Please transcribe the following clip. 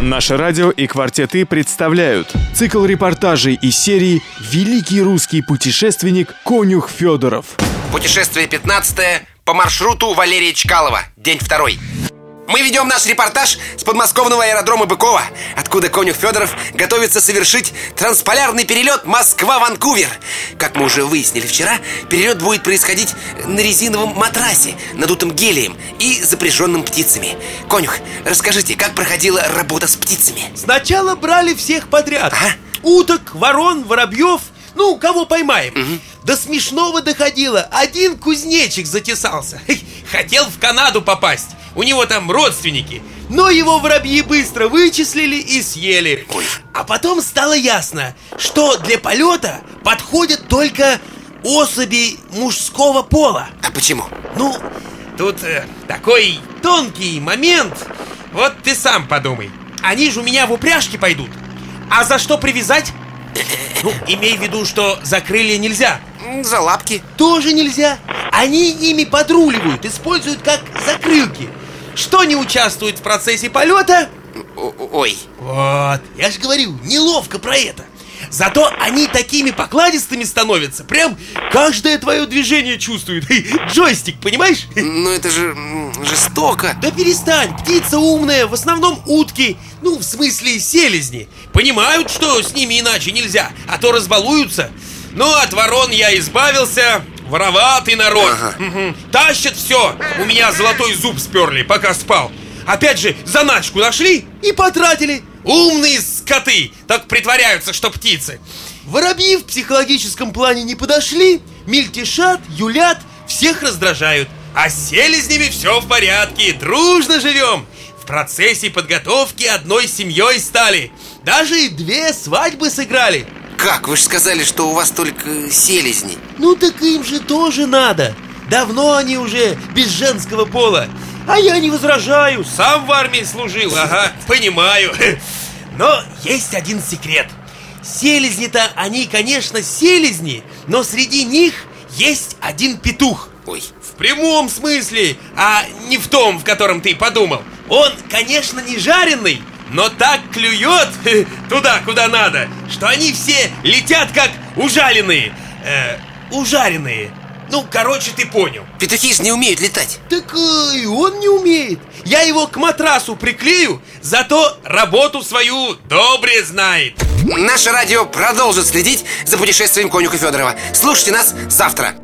Наше радио и «Квартеты» представляют цикл репортажей из серии «Великий русский путешественник Конюх Федоров». Путешествие 15 по маршруту Валерия Чкалова. День второй. Мы ведем наш репортаж с подмосковного аэродрома Быкова, откуда конюх Федоров готовится совершить трансполярный перелет Москва-Ванкувер. Как мы уже выяснили вчера, перелет будет происходить на резиновом матрасе, надутым гелием и запряженным птицами. Конюх, расскажите, как проходила работа с птицами? Сначала брали всех подряд. Ага. Уток, ворон, воробьев, ну, кого поймаем. До смешного доходило. Один кузнечик затесался. Хотел в Канаду попасть. У него там родственники. Но его воробьи быстро вычислили и съели. Ой. А потом стало ясно, что для полета подходят только особи мужского пола. А почему? Ну, тут э, такой тонкий момент. Вот ты сам подумай. Они же у меня в упряжке пойдут. А за что привязать? Ну, имей в виду, что за крылья нельзя. За лапки. Тоже нельзя. Они ими подруливают, используют как закрылки. Что не участвует в процессе полета? Ой. Вот, я же говорю, неловко про это. Зато они такими покладистыми становятся. Прям каждое твое движение чувствует. Джойстик, понимаешь? Ну это же жестоко. Да перестань, птица умная, в основном утки Ну, в смысле селезни Понимают, что с ними иначе нельзя, а то разбалуются Ну, от ворон я избавился Вороватый народ. Ага. Мгм. Тащат все У меня золотой зуб сперли, пока спал. Опять же, заначку нашли и потратили. Умные скоты. Так притворяются, что птицы. Воробьи в психологическом плане не подошли. Мельтешат, юлят, всех раздражают. А с селезнями все в порядке, дружно живем В процессе подготовки одной семьей стали. Даже и две свадьбы сыграли Как? Вы же сказали, что у вас только селезни. Ну так им же тоже надо Давно они уже без женского пола А я не возражаю, сам в армии служил, ага, понимаю Но есть один секрет Селезни-то они, конечно, селезни Но среди них есть один петух Ой. в прямом смысле, а не в том, в котором ты подумал. Он, конечно, не жареный, но так клюет туда, куда надо, что они все летят как ужаленные. Э, ужаренные. Ну, короче, ты понял. Петухи же не умеют летать. Так и он не умеет. Я его к матрасу приклею, зато работу свою добре знает. Наше радио продолжит следить за путешествием конюха Федорова. Слушайте нас завтра.